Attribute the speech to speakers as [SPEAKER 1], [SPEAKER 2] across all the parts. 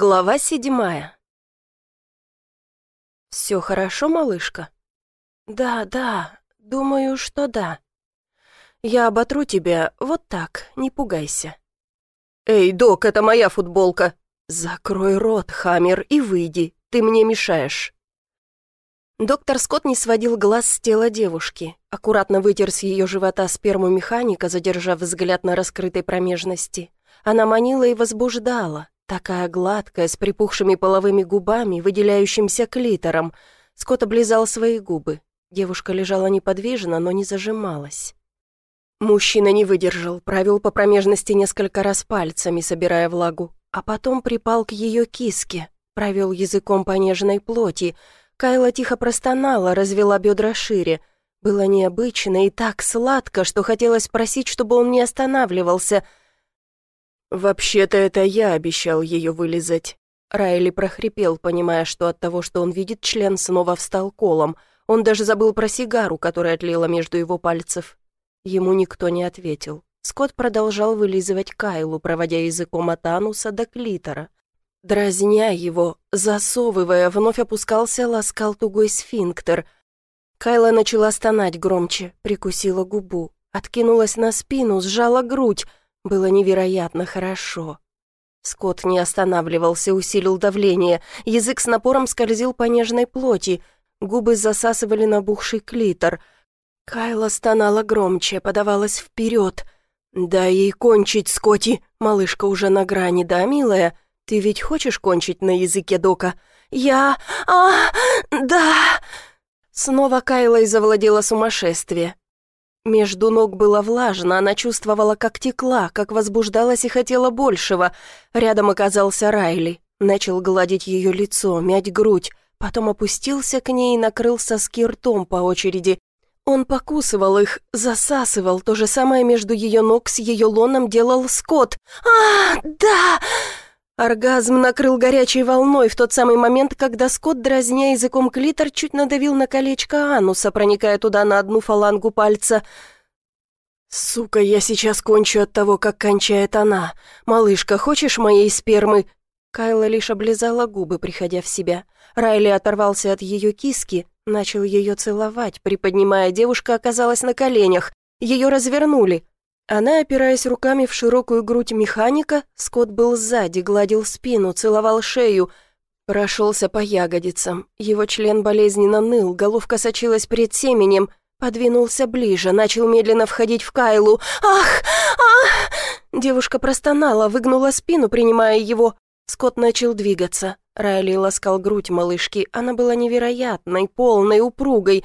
[SPEAKER 1] Глава седьмая. «Все хорошо, малышка?» «Да, да, думаю, что да. Я оботру тебя вот так, не пугайся». «Эй, док, это моя футболка!» «Закрой рот, Хаммер, и выйди, ты мне мешаешь». Доктор Скотт не сводил глаз с тела девушки, аккуратно вытер с ее живота сперму механика, задержав взгляд на раскрытой промежности. Она манила и возбуждала, Такая гладкая, с припухшими половыми губами, выделяющимся клитором. Скотт облизал свои губы. Девушка лежала неподвижно, но не зажималась. Мужчина не выдержал, провел по промежности несколько раз пальцами, собирая влагу, а потом припал к ее киске, провел языком по нежной плоти. Кайла тихо простонала, развела бедра шире. Было необычно и так сладко, что хотелось просить, чтобы он не останавливался — «Вообще-то это я обещал ее вылизать». Райли прохрипел, понимая, что от того, что он видит, член снова встал колом. Он даже забыл про сигару, которая отлила между его пальцев. Ему никто не ответил. Скотт продолжал вылизывать Кайлу, проводя языком от ануса до клитора. Дразня его, засовывая, вновь опускался, ласкал тугой сфинктер. Кайла начала стонать громче, прикусила губу, откинулась на спину, сжала грудь, было невероятно хорошо. Скотт не останавливался, усилил давление. Язык с напором скользил по нежной плоти. Губы засасывали набухший клитор. Кайла стонала громче, подавалась вперед. «Дай ей кончить, Скотти! Малышка уже на грани, да, милая? Ты ведь хочешь кончить на языке Дока?» «Я... а... да...» Снова Кайлой завладела сумасшествие. Между ног было влажно, она чувствовала, как текла, как возбуждалась и хотела большего. Рядом оказался Райли. Начал гладить ее лицо, мять грудь, потом опустился к ней и накрыл соски ртом по очереди. Он покусывал их, засасывал, то же самое между ее ног с ее лоном делал Скотт. «А, да!» Оргазм накрыл горячей волной в тот самый момент, когда Скотт, дразня языком клитор, чуть надавил на колечко ануса, проникая туда на одну фалангу пальца. «Сука, я сейчас кончу от того, как кончает она. Малышка, хочешь моей спермы?» Кайла лишь облизала губы, приходя в себя. Райли оторвался от ее киски, начал ее целовать, приподнимая, девушка оказалась на коленях. Ее развернули, она, опираясь руками в широкую грудь механика, Скотт был сзади, гладил спину, целовал шею, прошелся по ягодицам. Его член болезненно ныл, головка сочилась перед семенем, подвинулся ближе, начал медленно входить в Кайлу. «Ах! Ах!» Девушка простонала, выгнула спину, принимая его. Скотт начал двигаться. Райли ласкал грудь малышки. Она была невероятной, полной, упругой.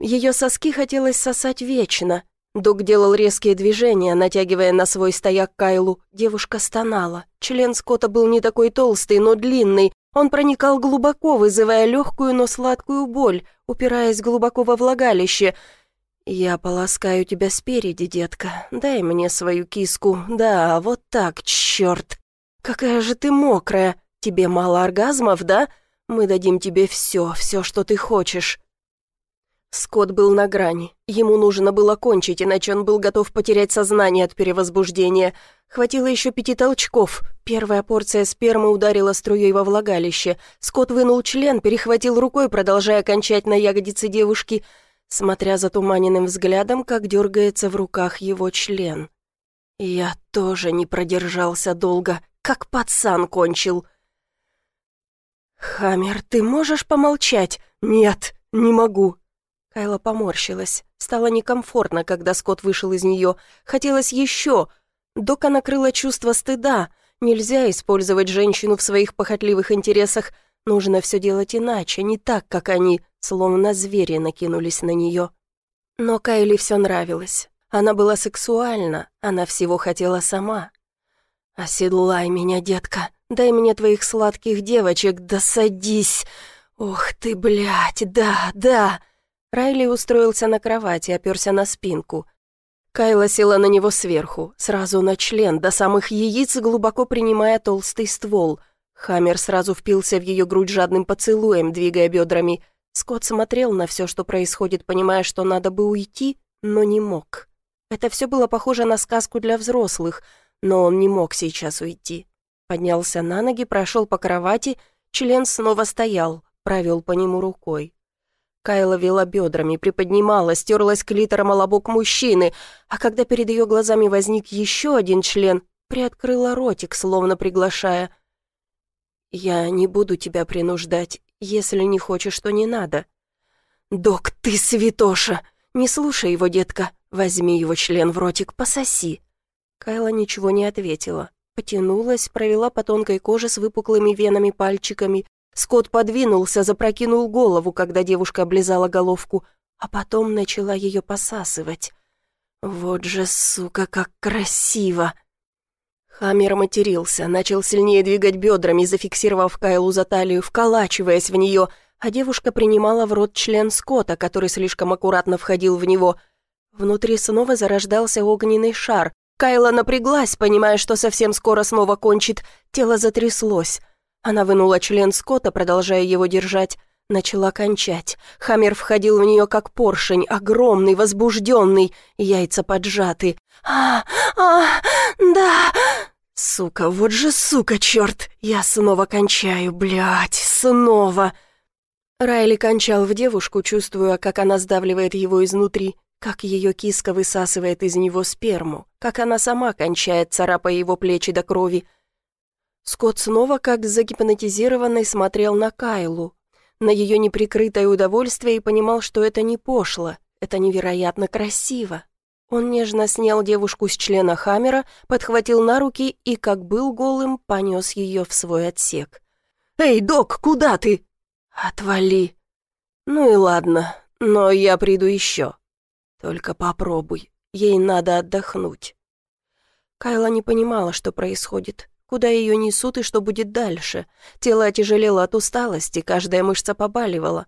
[SPEAKER 1] Ее соски хотелось сосать вечно. Док делал резкие движения, натягивая на свой стояк Кайлу. Девушка стонала. Член Скотта был не такой толстый, но длинный. Он проникал глубоко, вызывая легкую, но сладкую боль, упираясь глубоко во влагалище. «Я полоскаю тебя спереди, детка. Дай мне свою киску. Да, вот так, черт. Какая же ты мокрая. Тебе мало оргазмов, да? Мы дадим тебе все, все, что ты хочешь. Скотт был на грани. Ему нужно было кончить, иначе он был готов потерять сознание от перевозбуждения. Хватило еще пяти толчков. Первая порция спермы ударила струей во влагалище. Скотт вынул член, перехватил рукой, продолжая кончать на ягодице девушки, смотря затуманенным взглядом, как дергается в руках его член. Я тоже не продержался долго, как пацан кончил. «Хаммер, ты можешь помолчать?» «Нет, не могу. Кайла поморщилась. Стало некомфортно, когда Скотт вышел из нее. Хотелось еще. Дока накрыла чувство стыда. Нельзя использовать женщину в своих похотливых интересах. Нужно все делать иначе, не так, как они, словно звери накинулись на нее. Но Кайли все нравилось. Она была сексуальна, она всего хотела сама. «Оседлай меня, детка, дай мне твоих сладких девочек, да садись! Ох ты, блядь, да, да!» Райли устроился на кровати, оперся на спинку. Кайла села на него сверху, сразу на член, до самых яиц, глубоко принимая толстый ствол. Хаммер сразу впился в ее грудь жадным поцелуем, двигая бедрами. Скотт смотрел на все, что происходит, понимая, что надо бы уйти, но не мог. Это все было похоже на сказку для взрослых, но он не мог сейчас уйти. Поднялся на ноги, прошел по кровати, член снова стоял, провел по нему рукой. Кайла вела бедрами, приподнимала, стерлась клитором о лобок мужчины, а когда перед ее глазами возник еще один член, приоткрыла ротик, словно приглашая. «Я не буду тебя принуждать. Если не хочешь, то не надо». «Док, ты святоша! Не слушай его, детка. Возьми его член в ротик, пососи». Кайла ничего не ответила. Потянулась, провела по тонкой коже с выпуклыми венами пальчиками, Скотт подвинулся, запрокинул голову, когда девушка облизала головку, а потом начала ее посасывать. «Вот же, сука, как красиво!» Хаммер матерился, начал сильнее двигать бедрами, зафиксировав Кайлу за талию, вколачиваясь в нее, а девушка принимала в рот член Скотта, который слишком аккуратно входил в него. Внутри снова зарождался огненный шар. Кайла напряглась, понимая, что совсем скоро снова кончит. Тело затряслось. Она вынула член Скотта, продолжая его держать. Начала кончать. Хаммер входил в нее как поршень, огромный, возбужденный, яйца поджаты. «А, а, да!» «Сука, вот же сука, черт! Я снова кончаю, блядь, снова!» Райли кончал в девушку, чувствуя, как она сдавливает его изнутри, как ее киска высасывает из него сперму, как она сама кончает, царапая его плечи до крови. Скотт снова, как загипнотизированный, смотрел на Кайлу, на ее неприкрытое удовольствие и понимал, что это не пошло, это невероятно красиво. Он нежно снял девушку с члена Хаммера, подхватил на руки и, как был голым, понес ее в свой отсек. «Эй, док, куда ты?» «Отвали!» «Ну и ладно, но я приду еще. Только попробуй, ей надо отдохнуть». Кайла не понимала, что происходит. Куда ее несут и что будет дальше? Тело отяжелело от усталости, каждая мышца побаливала.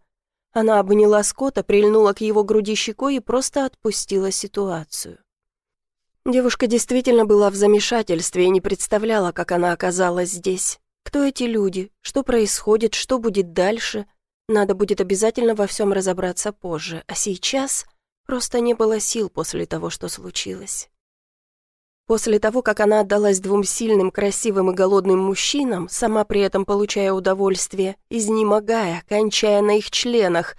[SPEAKER 1] Она обняла Скотта, прильнула к его груди щекой и просто отпустила ситуацию. Девушка действительно была в замешательстве и не представляла, как она оказалась здесь. Кто эти люди? Что происходит? Что будет дальше? Надо будет обязательно во всем разобраться позже, а сейчас просто не было сил после того, что случилось. После того, как она отдалась двум сильным, красивым и голодным мужчинам, сама при этом получая удовольствие, изнемогая, кончая на их членах.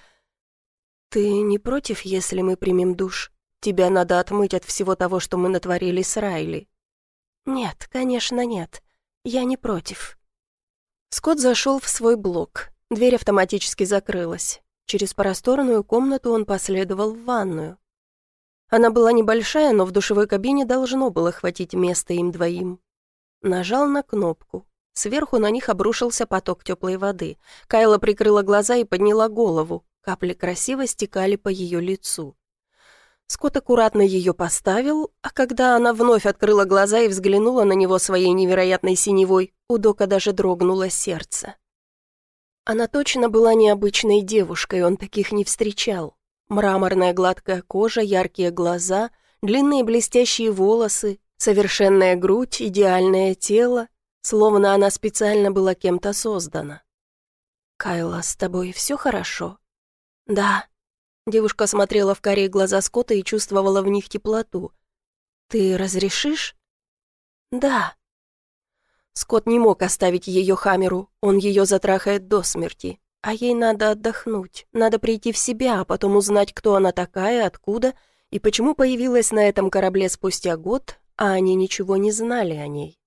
[SPEAKER 1] «Ты не против, если мы примем душ? Тебя надо отмыть от всего того, что мы натворили с Райли». «Нет, конечно, нет. Я не против». Скотт зашел в свой блок. Дверь автоматически закрылась. Через просторную комнату он последовал в ванную. Она была небольшая, но в душевой кабине должно было хватить места им двоим. Нажал на кнопку. Сверху на них обрушился поток теплой воды. Кайла прикрыла глаза и подняла голову. Капли красиво стекали по ее лицу. Скотт аккуратно ее поставил, а когда она вновь открыла глаза и взглянула на него своей невероятной синевой, у Дока даже дрогнуло сердце. Она точно была необычной девушкой, он таких не встречал. Мраморная гладкая кожа, яркие глаза, длинные блестящие волосы, совершенная грудь, идеальное тело, словно она специально была кем-то создана. «Кайла, с тобой все хорошо?» «Да». Девушка смотрела в карие глаза Скотта и чувствовала в них теплоту. «Ты разрешишь?» «Да». Скотт не мог оставить ее Хамеру, он ее затрахает до смерти. А ей надо отдохнуть, надо прийти в себя, а потом узнать, кто она такая, откуда и почему появилась на этом корабле спустя год, а они ничего не знали о ней.